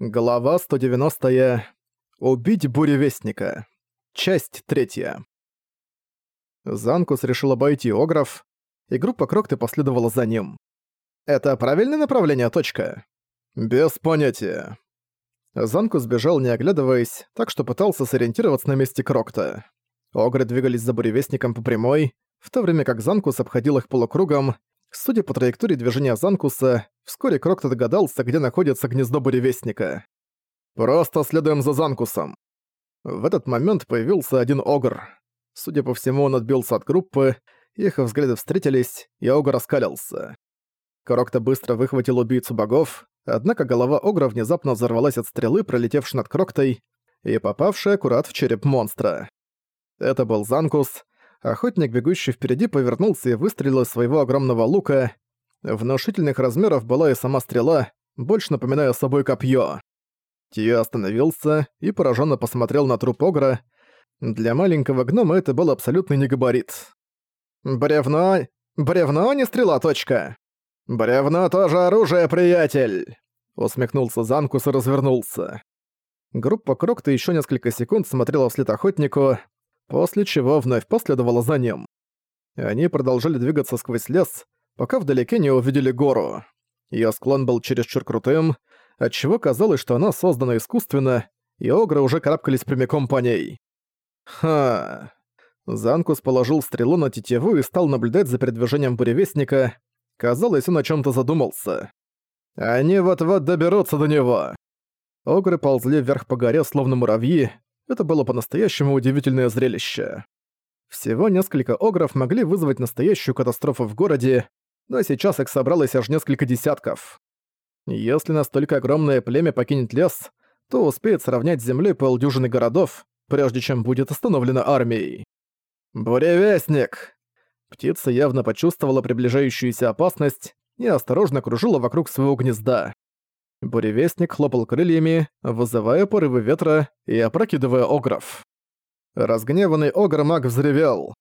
Глава 190. -я. Убить буревестника. Часть третья. Занкус решил обойти Огров, и группа Крокты последовала за ним. «Это правильное направление, точка?» «Без понятия». Занкус бежал, не оглядываясь, так что пытался сориентироваться на месте Крокта. Огры двигались за буревестником по прямой, в то время как Занкус обходил их полукругом, Судя по траектории движения Занкуса, вскоре Крокто догадался, где находится гнездо буревестника. «Просто следуем за Занкусом». В этот момент появился один Огр. Судя по всему, он отбился от группы, их взгляды встретились, и Огр раскалился. Крокто быстро выхватил убийцу богов, однако голова Огра внезапно взорвалась от стрелы, пролетевшей над Кроктой, и попавшей аккурат в череп монстра. Это был Занкус, Охотник, бегущий впереди, повернулся и выстрелил из своего огромного лука. Внушительных размеров была и сама стрела, больше напоминая собой копье. Тио остановился и пораженно посмотрел на труп Огра. Для маленького гнома это был абсолютный негабарит. «Бревно... бревно, а не стрела, точка!» «Бревно тоже оружие, приятель!» Усмехнулся Занкус и развернулся. Группа Крокта еще несколько секунд смотрела вслед охотнику, после чего вновь последовала за ним. Они продолжали двигаться сквозь лес, пока вдалеке не увидели гору. Её склон был чересчур крутым, отчего казалось, что она создана искусственно, и огры уже карабкались прямиком по ней. Ха. Занкус положил стрелу на тетиву и стал наблюдать за передвижением буревестника. Казалось, он о чём-то задумался. Они вот-вот доберутся до него. Огры ползли вверх по горе, словно муравьи, это было по-настоящему удивительное зрелище. Всего несколько огров могли вызвать настоящую катастрофу в городе, но сейчас их собралось аж несколько десятков. Если настолько огромное племя покинет лес, то успеет сравнять с землей полдюжины городов, прежде чем будет остановлена армией. «Буревестник!» Птица явно почувствовала приближающуюся опасность и осторожно кружила вокруг своего гнезда. Буревестник хлопал крыльями, вызывая порывы ветра и опрокидывая огров. Разгневанный огр-маг взревел.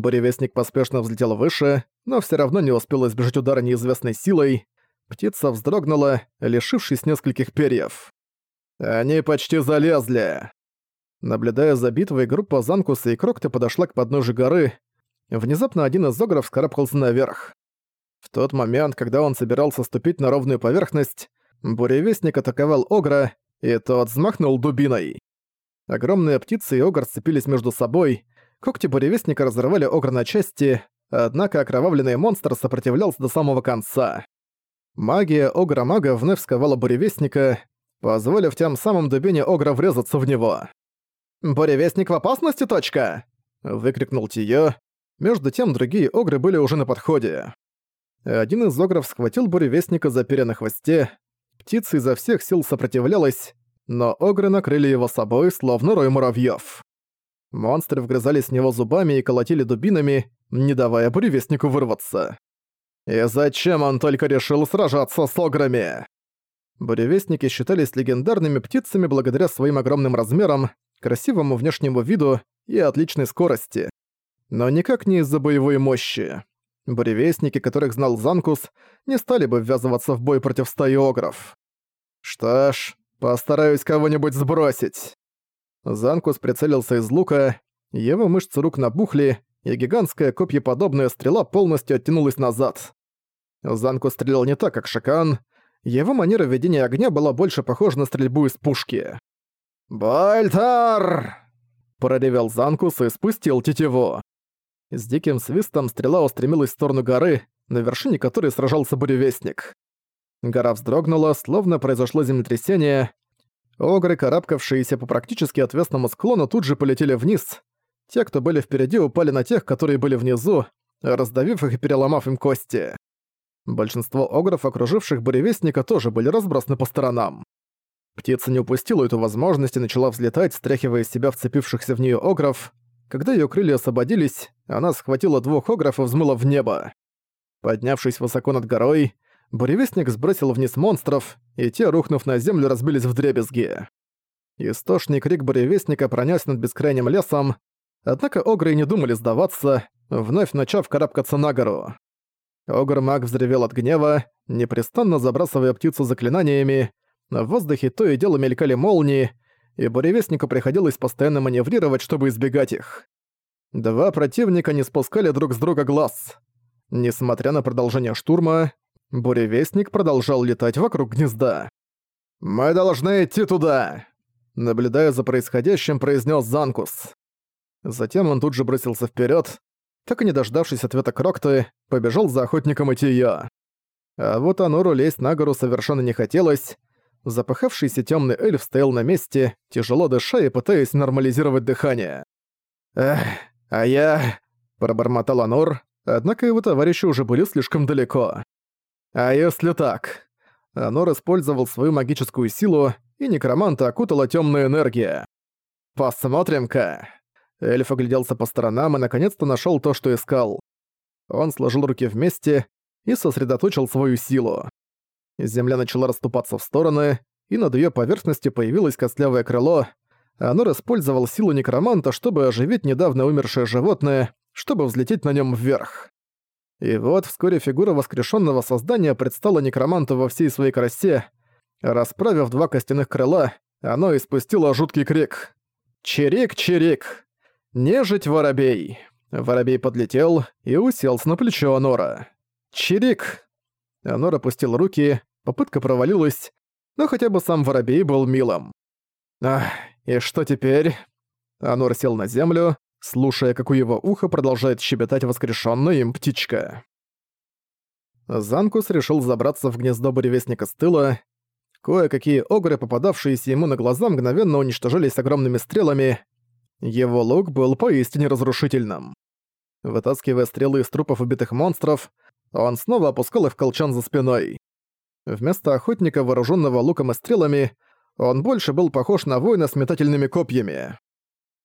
Буревестник поспешно взлетел выше, но все равно не успел избежать удара неизвестной силой. Птица вздрогнула, лишившись нескольких перьев. «Они почти залезли!» Наблюдая за битвой, группа Занкуса и Крокта подошла к подножию горы. Внезапно один из огров скарабкался наверх. В тот момент, когда он собирался ступить на ровную поверхность, Буревестник атаковал Огра, и тот взмахнул дубиной. Огромные птицы и Огр сцепились между собой, когти Буревестника разорвали Огра на части, однако окровавленный монстр сопротивлялся до самого конца. Магия Огра-мага вновь сковала Буревестника, позволив тем самым дубине Огра врезаться в него. «Буревестник в опасности, точка!» — выкрикнул Тиё. Между тем другие Огры были уже на подходе. Один из Огров схватил Буревестника за перья на хвосте, Птица изо всех сил сопротивлялась, но огры накрыли его собой, словно рой муравьёв. Монстры вгрызались в него зубами и колотили дубинами, не давая буревестнику вырваться. И зачем он только решил сражаться с ограми? Буревестники считались легендарными птицами благодаря своим огромным размерам, красивому внешнему виду и отличной скорости. Но никак не из-за боевой мощи. Буревестники, которых знал Занкус, не стали бы ввязываться в бой против стаи огров. Что ж, постараюсь кого-нибудь сбросить. Занкус прицелился из лука, его мышцы рук набухли, и гигантская копьеподобная стрела полностью оттянулась назад. Занкус стрелял не так, как Шакан, его манера ведения огня была больше похожа на стрельбу из пушки. «Бальтар!» – проревел Занкус и спустил тетиву. С диким свистом стрела устремилась в сторону горы, на вершине которой сражался буревестник. Гора вздрогнула, словно произошло землетрясение. Огры, карабкавшиеся по практически отвесному склону, тут же полетели вниз. Те, кто были впереди, упали на тех, которые были внизу, раздавив их и переломав им кости. Большинство огров, окруживших буревестника, тоже были разбросаны по сторонам. Птица не упустила эту возможность и начала взлетать, стряхивая из себя вцепившихся в нее огров. Когда ее крылья освободились, она схватила двух огров и взмыла в небо. Поднявшись высоко над горой, буревестник сбросил вниз монстров, и те, рухнув на землю, разбились в дребезги. Истошный крик буревестника пронёс над бескрайним лесом, однако огры не думали сдаваться, вновь начав карабкаться на гору. Огр-маг взревел от гнева, непрестанно забрасывая птицу заклинаниями, В воздухе то и дело мелькали молнии, и буревестнику приходилось постоянно маневрировать, чтобы избегать их. Два противника не спускали друг с друга глаз. Несмотря на продолжение штурма, буревестник продолжал летать вокруг гнезда. «Мы должны идти туда!» Наблюдая за происходящим, произнес Занкус. Затем он тут же бросился вперед, так и не дождавшись ответа Крокты, побежал за охотником идти я. А вот Анору лезть на гору совершенно не хотелось, Запахавшийся темный эльф стоял на месте, тяжело дыша и пытаясь нормализировать дыхание. «Эх, а я...» – пробормотал Анор, однако его товарищи уже были слишком далеко. «А если так?» Анор использовал свою магическую силу, и некроманта окутала темная энергия. «Посмотрим-ка!» Эльф огляделся по сторонам и наконец-то нашел то, что искал. Он сложил руки вместе и сосредоточил свою силу. Земля начала расступаться в стороны, и над ее поверхностью появилось костлявое крыло. Оно использовал силу некроманта, чтобы оживить недавно умершее животное, чтобы взлететь на нем вверх. И вот вскоре фигура воскрешенного создания предстала некроманту во всей своей красе. Расправив два костяных крыла, оно испустило жуткий крик. «Чирик-чирик! Нежить-воробей!» Воробей подлетел и уселся на плечо Анора. «Чирик!» Анор опустил руки, попытка провалилась, но хотя бы сам воробей был милым. «Ах, и что теперь?» Анор сел на землю, слушая, как у его уха продолжает щебетать воскрешенная им птичка. Занкус решил забраться в гнездо буревестника с тыла. Кое-какие огры, попадавшиеся ему на глаза, мгновенно уничтожались огромными стрелами. Его лук был поистине разрушительным. Вытаскивая стрелы из трупов убитых монстров, он снова опускал их в колчан за спиной. Вместо охотника, вооруженного луком и стрелами, он больше был похож на воина с метательными копьями.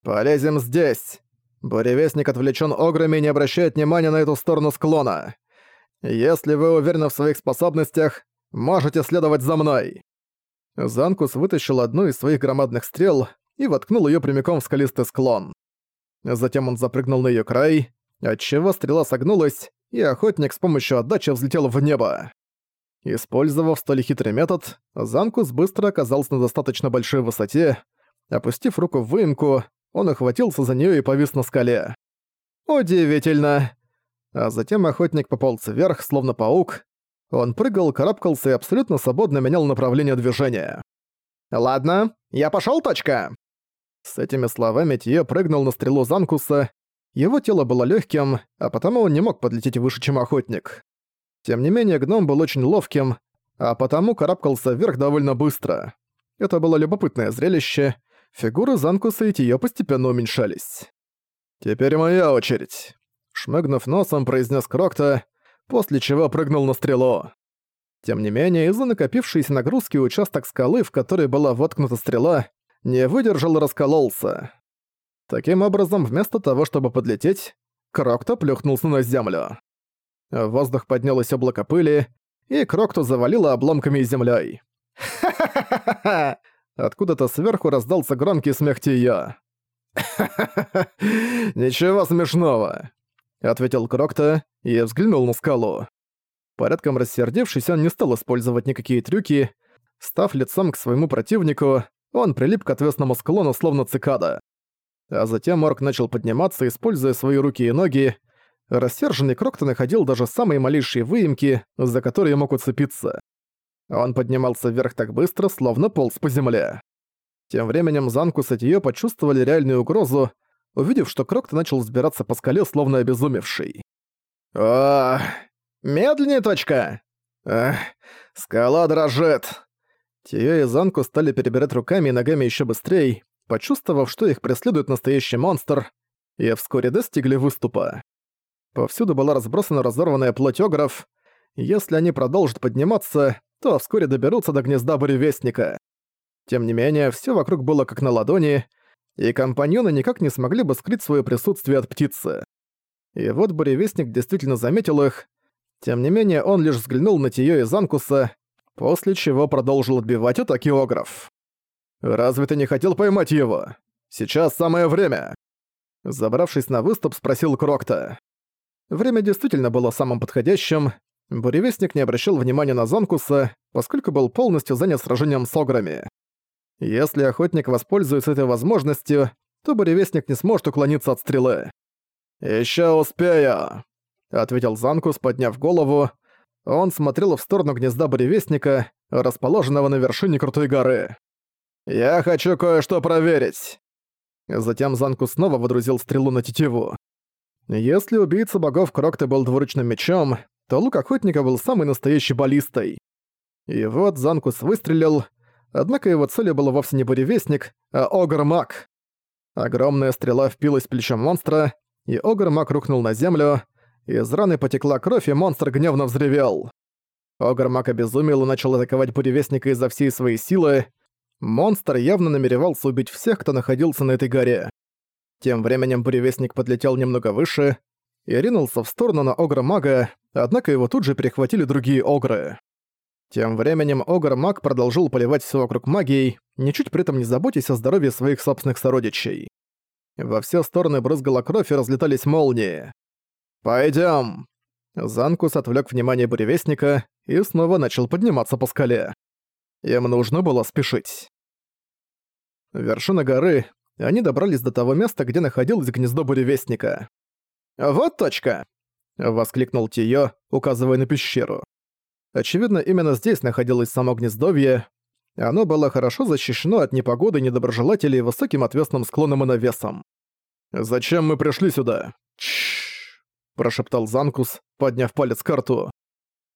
«Полезем здесь!» Буревестник отвлечен ограми и не обращает внимания на эту сторону склона. «Если вы уверены в своих способностях, можете следовать за мной!» Занкус вытащил одну из своих громадных стрел и воткнул ее прямиком в скалистый склон. Затем он запрыгнул на ее край, отчего стрела согнулась, и охотник с помощью отдачи взлетел в небо. Использовав столь хитрый метод, Занкус быстро оказался на достаточно большой высоте. Опустив руку в выемку, он охватился за нее и повис на скале. Удивительно. А затем охотник пополз вверх, словно паук. Он прыгал, карабкался и абсолютно свободно менял направление движения. «Ладно, я пошёл, точка!» С этими словами Тиё прыгнул на стрелу Занкуса его тело было легким, а потому он не мог подлететь выше, чем охотник. Тем не менее, гном был очень ловким, а потому карабкался вверх довольно быстро. Это было любопытное зрелище. Фигуры Занкуса и Тиё постепенно уменьшались. «Теперь моя очередь», — шмыгнув носом, произнес Крокта, после чего прыгнул на стрелу. Тем не менее, из-за накопившейся нагрузки участок скалы, в который была воткнута стрела, не выдержал и раскололся. Таким образом, вместо того, чтобы подлететь, Крокто плюхнулся на землю. В воздух поднялось облако пыли, и Крокто завалило обломками и землей. «Ха-ха-ха-ха-ха!» Откуда-то сверху раздался громкий смех Тия. «Ха-ха-ха! Ничего смешного!» Ответил Крокто и взглянул на скалу. Порядком рассердившись, он не стал использовать никакие трюки. Став лицом к своему противнику, он прилип к отвесному склону, словно цикада. А затем Орк начал подниматься, используя свои руки и ноги. Рассерженный Крокто находил даже самые малейшие выемки, за которые мог уцепиться. Он поднимался вверх так быстро, словно полз по земле. Тем временем Занкус и Тиё почувствовали реальную угрозу, увидев, что Крокто начал взбираться по скале, словно обезумевший. «О, медленнее, точка! Эх, скала дрожит!» Тиё и Занку стали перебирать руками и ногами еще быстрее, почувствовав, что их преследует настоящий монстр, и вскоре достигли выступа. Повсюду была разбросана разорванная плоть огров. Если они продолжат подниматься, то вскоре доберутся до гнезда буревестника. Тем не менее, все вокруг было как на ладони, и компаньоны никак не смогли бы скрыть свое присутствие от птицы. И вот буревестник действительно заметил их. Тем не менее, он лишь взглянул на Тиё и Занкуса, после чего продолжил отбивать атаки. «Разве ты не хотел поймать его? Сейчас самое время!» Забравшись на выступ, спросил Крокта. Время действительно было самым подходящим. Буревестник не обращал внимания на Занкуса, поскольку был полностью занят сражением с ограми. Если охотник воспользуется этой возможностью, то буревестник не сможет уклониться от стрелы. «Ещё успею», — ответил Занкус, подняв голову. Он смотрел в сторону гнезда буревестника, расположенного на вершине крутой горы. «Я хочу кое-что проверить». Затем Занкус снова водрузил стрелу на тетиву. Если убийца богов Крокта был двуручным мечом, то лук охотника был самый настоящий баллистой. И вот Занкус выстрелил, однако его целью был вовсе не буревестник, а Огр-маг. Огромная стрела впилась в плечо монстра, и Огр-маг рухнул на землю, из раны потекла кровь, и монстр гневно взревел. Огр-маг обезумел и начал атаковать буревестника изо всей своей силы. Монстр явно намеревался убить всех, кто находился на этой горе. Тем временем буревестник подлетел немного выше и ринулся в сторону на Огра-мага, однако его тут же перехватили другие Огры. Тем временем Огр-маг продолжил поливать все вокруг магией, ничуть при этом не заботясь о здоровье своих собственных сородичей. Во все стороны брызгала кровь и разлетались молнии. «Пойдём!» Занкус отвлек внимание буревестника и снова начал подниматься по скале. Им нужно было спешить. Вершина горы, они добрались до того места, где находилось гнездо буревестника. «Вот точка!» — воскликнул Тиё, указывая на пещеру. Очевидно, именно здесь находилось само гнездовье. Оно было хорошо защищено от непогоды недоброжелателей высоким отвесным склоном и навесом. «Зачем мы пришли сюда?» «Чшшш!» – прошептал Занкус, подняв палец к рту.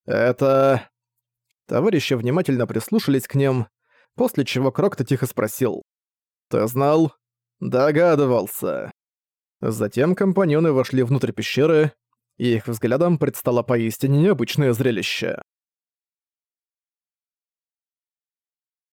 «Это...» Товарищи внимательно прислушались к ним, после чего Крокто тихо спросил. «Ты знал?» «Догадывался». Затем компаньоны вошли внутрь пещеры, и их взглядом предстало поистине необычное зрелище.